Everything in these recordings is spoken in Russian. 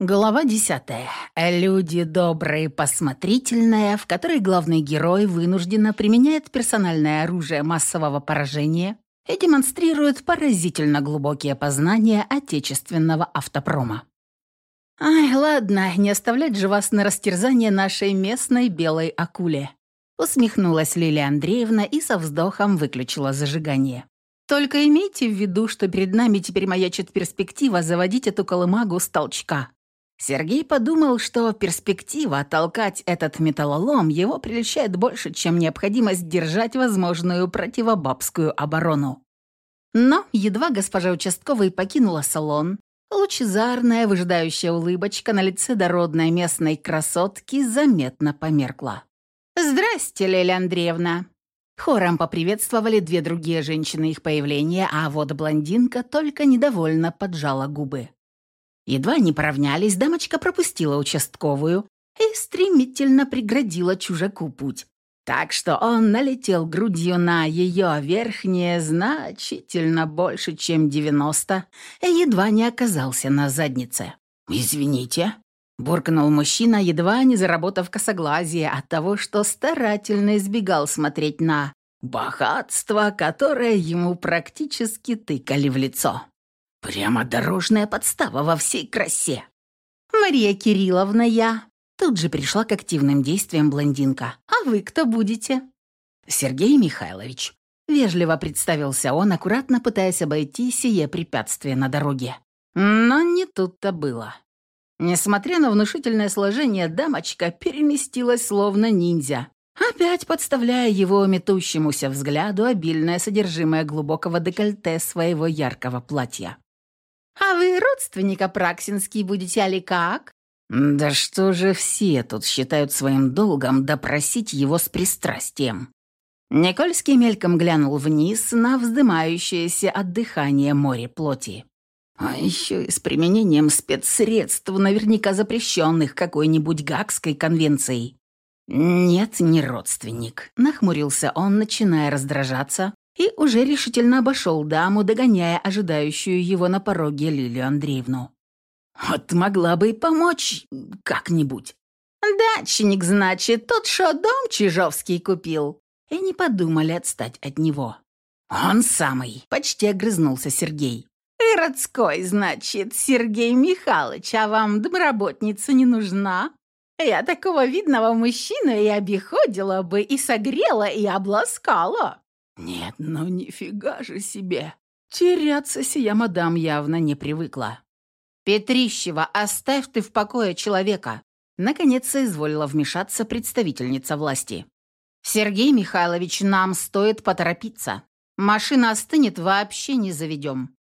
Глава десятая. Люди добрые, посмотрительные, в которой главный герой вынужденно применяет персональное оружие массового поражения и демонстрирует поразительно глубокие познания отечественного автопрома. «Ай, ладно, не оставлять же вас на растерзание нашей местной белой акуле», усмехнулась Лилия Андреевна и со вздохом выключила зажигание. «Только имейте в виду, что перед нами теперь маячит перспектива заводить эту колымагу с толчка». Сергей подумал, что перспектива толкать этот металлолом его прельщает больше, чем необходимость держать возможную противобабскую оборону. Но едва госпожа участковый покинула салон, лучезарная выжидающая улыбочка на лице дородной местной красотки заметно померкла. «Здрасте, Леля Андреевна!» Хором поприветствовали две другие женщины их появления, а вот блондинка только недовольно поджала губы. Едва не поравнялись, дамочка пропустила участковую и стремительно преградила чужаку путь. Так что он налетел грудью на ее верхнее значительно больше, чем 90, и едва не оказался на заднице. «Извините», — буркнул мужчина, едва не заработав косоглазие от того, что старательно избегал смотреть на богатство, которое ему практически тыкали в лицо. Прямо дорожная подстава во всей красе. «Мария Кирилловна, я...» Тут же пришла к активным действиям блондинка. «А вы кто будете?» «Сергей Михайлович». Вежливо представился он, аккуратно пытаясь обойти сие препятствие на дороге. Но не тут-то было. Несмотря на внушительное сложение, дамочка переместилась словно ниндзя, опять подставляя его метущемуся взгляду обильное содержимое глубокого декольте своего яркого платья. «А вы родственник Апраксинский будете, али как?» «Да что же все тут считают своим долгом допросить его с пристрастием?» Никольский мельком глянул вниз на вздымающееся от дыхания море плоти. А еще и с применением спецсредств, наверняка запрещенных какой-нибудь Гагской конвенцией. «Нет, не родственник», — нахмурился он, начиная раздражаться, и уже решительно обошел даму, догоняя ожидающую его на пороге Лилию Андреевну. «Вот могла бы и помочь как-нибудь». «Дачник, значит, тот, что дом Чижовский купил?» И не подумали отстать от него. «Он самый», — почти огрызнулся Сергей. «Городской, значит, Сергей Михайлович, а вам домработница не нужна? Я такого видного мужчину и обиходила бы, и согрела, и обласкала». Нет, ну нифига же себе. Теряться сия мадам явно не привыкла. «Петрищева, оставь ты в покое человека!» Наконец соизволила вмешаться представительница власти. «Сергей Михайлович, нам стоит поторопиться. Машина остынет, вообще не заведем».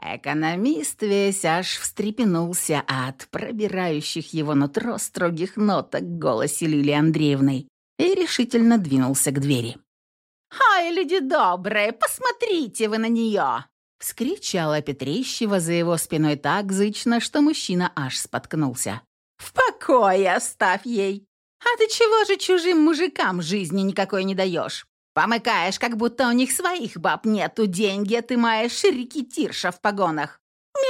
Экономист весь аж встрепенулся от пробирающих его нутро строгих ноток в голосе Лилии Андреевны и решительно двинулся к двери. «Ай, люди добрые, посмотрите вы на нее!» Вскричала Петрищева за его спиной так зычно, что мужчина аж споткнулся. «В покое оставь ей! А ты чего же чужим мужикам жизни никакой не даешь? Помыкаешь, как будто у них своих баб нету, деньги отымаешь рекетирша в погонах.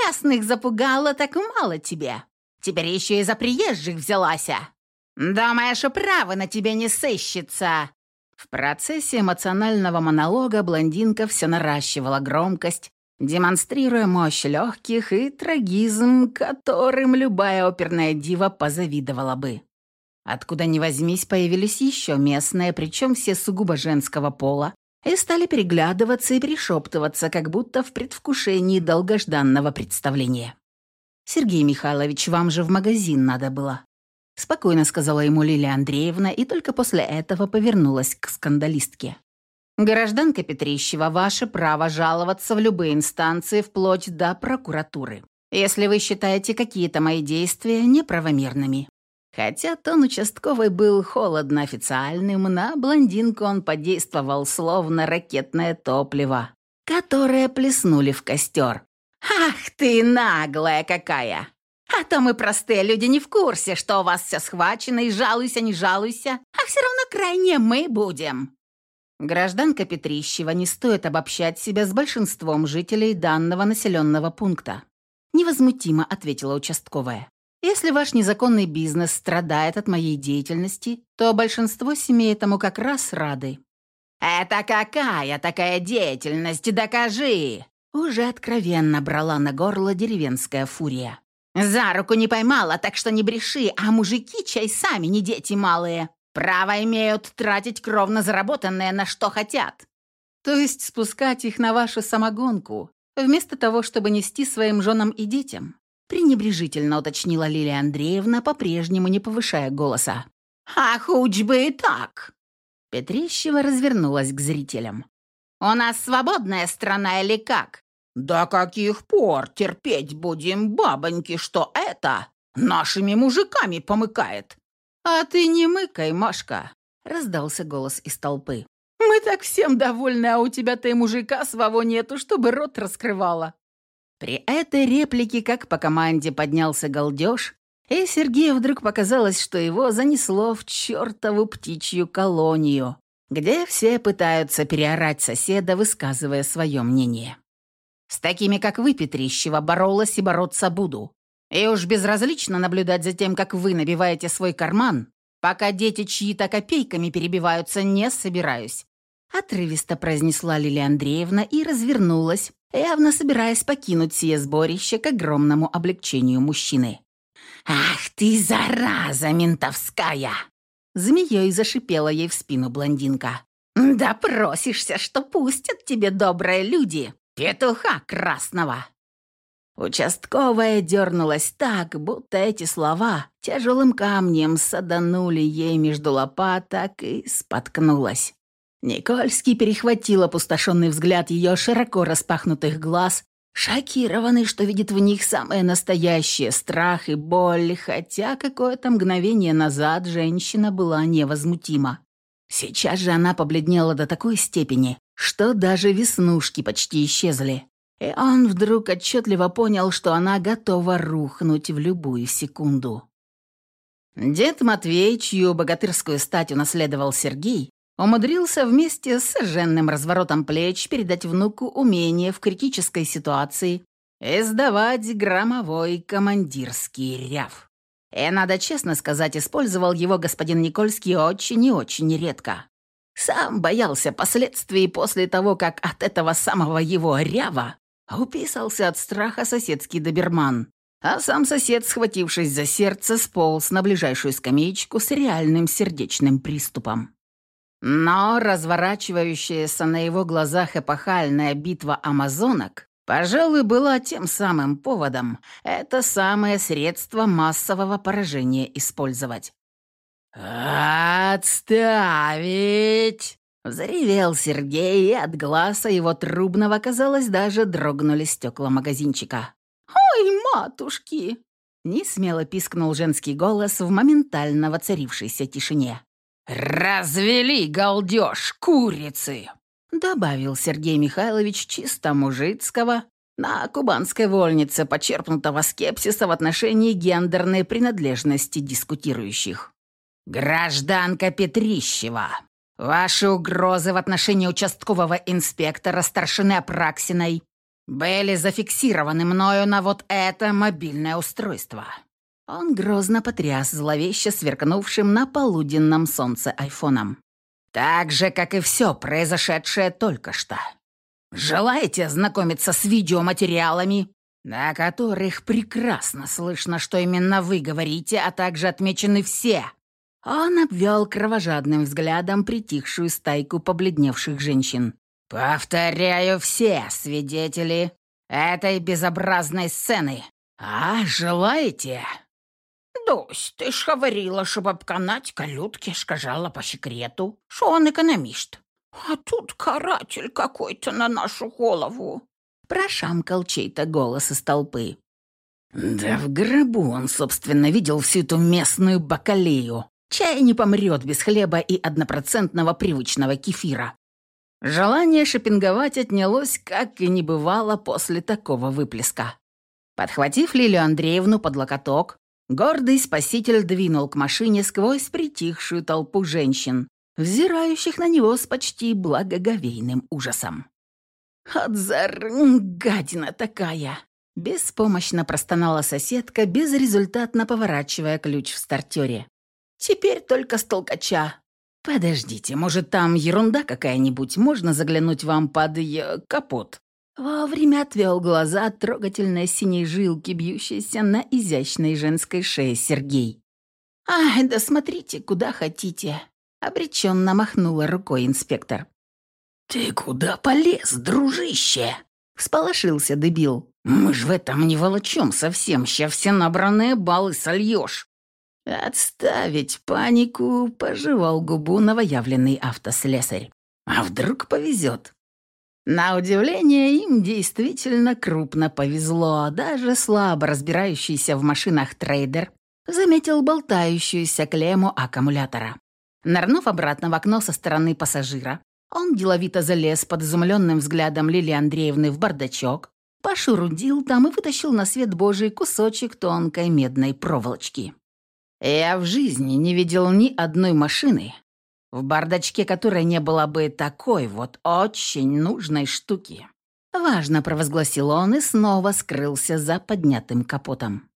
Местных запугала, так мало тебе. Теперь еще и за приезжих взялась. Думаешь, право на тебе не сыщется. В процессе эмоционального монолога блондинка все наращивала громкость, демонстрируя мощь легких и трагизм, которым любая оперная дива позавидовала бы. Откуда ни возьмись, появились еще местные, причем все сугубо женского пола, и стали переглядываться и перешептываться, как будто в предвкушении долгожданного представления. «Сергей Михайлович, вам же в магазин надо было», Спокойно сказала ему Лилия Андреевна и только после этого повернулась к скандалистке. «Гражданка Петрищева, ваше право жаловаться в любые инстанции вплоть до прокуратуры, если вы считаете какие-то мои действия неправомерными». Хотя тон участковый был холодно официальным, на блондинку он подействовал словно ракетное топливо, которое плеснули в костер. «Ах ты наглая какая! А то мы простые люди не в курсе, что у вас все схвачено, и жалуйся, не жалуйся, а все равно крайне мы будем». Гражданка Петрищева не стоит обобщать себя с большинством жителей данного населенного пункта. Невозмутимо ответила участковая. Если ваш незаконный бизнес страдает от моей деятельности, то большинство семей этому как раз рады». «Это какая такая деятельность? Докажи!» Уже откровенно брала на горло деревенская фурия. «За руку не поймала, так что не бреши, а мужики чай сами не дети малые. Право имеют тратить кровно заработанное на что хотят». «То есть спускать их на вашу самогонку, вместо того, чтобы нести своим женам и детям?» пренебрежительно уточнила Лилия Андреевна, по-прежнему не повышая голоса. «А хоть бы и так!» Петрищева развернулась к зрителям. «У нас свободная страна или как? До каких пор терпеть будем, бабоньки, что это нашими мужиками помыкает?» «А ты не мыкай, Машка!» — раздался голос из толпы. «Мы так всем довольны, а у тебя-то и мужика своего нету, чтобы рот раскрывала». При этой реплике, как по команде, поднялся галдеж, и Сергею вдруг показалось, что его занесло в чертову птичью колонию, где все пытаются переорать соседа, высказывая свое мнение. С такими, как вы, Петрищева, боролась и бороться буду. И уж безразлично наблюдать за тем, как вы набиваете свой карман, пока дети чьи-то копейками перебиваются, не собираюсь. Отрывисто произнесла Лилия Андреевна и развернулась, явно собираясь покинуть сие сборище к огромному облегчению мужчины. «Ах ты, зараза ментовская!» Змеей зашипела ей в спину блондинка. «Да просишься, что пустят тебе добрые люди, петуха красного!» Участковая дернулась так, будто эти слова тяжелым камнем саданули ей между лопаток и споткнулась. Никольский перехватил опустошенный взгляд ее широко распахнутых глаз, шокированный, что видит в них самое настоящее страх и боль, хотя какое-то мгновение назад женщина была невозмутима. Сейчас же она побледнела до такой степени, что даже веснушки почти исчезли. И он вдруг отчетливо понял, что она готова рухнуть в любую секунду. Дед Матвей, чью богатырскую стать унаследовал Сергей, умудрился вместе с совершенным разворотом плеч передать внуку умение в критической ситуации издавать громовой командирский ряв. И, надо честно сказать, использовал его господин Никольский очень и очень редко. Сам боялся последствий после того, как от этого самого его рява уписался от страха соседский доберман. А сам сосед, схватившись за сердце, сполз на ближайшую скамеечку с реальным сердечным приступом. Но разворачивающаяся на его глазах эпохальная битва амазонок, пожалуй, была тем самым поводом это самое средство массового поражения использовать. «Отставить!» — взревел Сергей, и от глаза его трубного, казалось, даже дрогнули стекла магазинчика. «Ой, матушки!» — несмело пискнул женский голос в моментально воцарившейся тишине. «Развели галдеж, курицы!» Добавил Сергей Михайлович чисто мужицкого, на кубанской вольнице почерпнутого скепсиса в отношении гендерной принадлежности дискутирующих. «Гражданка Петрищева, ваши угрозы в отношении участкового инспектора старшины Апраксиной были зафиксированы мною на вот это мобильное устройство». Он грозно потряс зловеще сверкнувшим на полуденном солнце айфоном. «Так же, как и все произошедшее только что. Желаете ознакомиться с видеоматериалами, на которых прекрасно слышно, что именно вы говорите, а также отмечены все?» Он обвел кровожадным взглядом притихшую стайку побледневших женщин. «Повторяю, все свидетели этой безобразной сцены. А желаете?» Дось, ти ж говорила, щоб обканать калютки, сказала по секрету, что он экономист. А тут каратель какой-то на нашу голову. Прошамкал чей-то голос из толпы. Да в гробу он, собственно, видел всю эту местную бакалею. Чай не помрет без хлеба и однопроцентного привычного кефира. Желание шопинговать отнялось, как и не бывало после такого выплеска. Подхватив Лилию Андреевну под локоток, Гордый спаситель двинул к машине сквозь притихшую толпу женщин, взирающих на него с почти благоговейным ужасом. «Отзар, гадина такая!» Беспомощно простонала соседка, безрезультатно поворачивая ключ в стартере. «Теперь только с толкача. Подождите, может, там ерунда какая-нибудь? Можно заглянуть вам под э, капот?» Вовремя отвел глаза от трогательной синей жилки, бьющейся на изящной женской шее Сергей. «Ай, да смотрите, куда хотите!» — обреченно махнула рукой инспектор. «Ты куда полез, дружище?» — всполошился дебил. «Мы ж в этом не волочем совсем, ща все набранные баллы сольешь». «Отставить панику», — пожевал губу новоявленный автослесарь. «А вдруг повезет?» На удивление, им действительно крупно повезло. Даже слабо разбирающийся в машинах трейдер заметил болтающуюся клемму аккумулятора. Нырнув обратно в окно со стороны пассажира, он деловито залез под изумленным взглядом Лили Андреевны в бардачок, пошурудил там и вытащил на свет Божий кусочек тонкой медной проволочки. Я в жизни не видел ни одной машины, в бардачке которой не было бы такой вот очень нужной штуки. Важно провозгласил он и снова скрылся за поднятым капотом.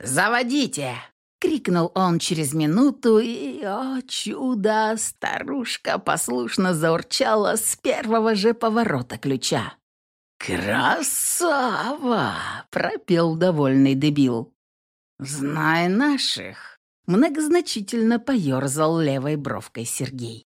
«Заводите!» — крикнул он через минуту, и, о чудо, старушка послушно заурчала с первого же поворота ключа. «Красава!» — пропел довольный дебил. «Знай наших!» — многозначительно поерзал левой бровкой Сергей.